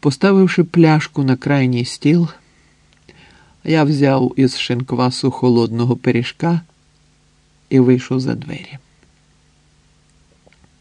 Поставивши пляшку на крайній стіл, я взяв із шинквасу холодного пиріжка і вийшов за двері.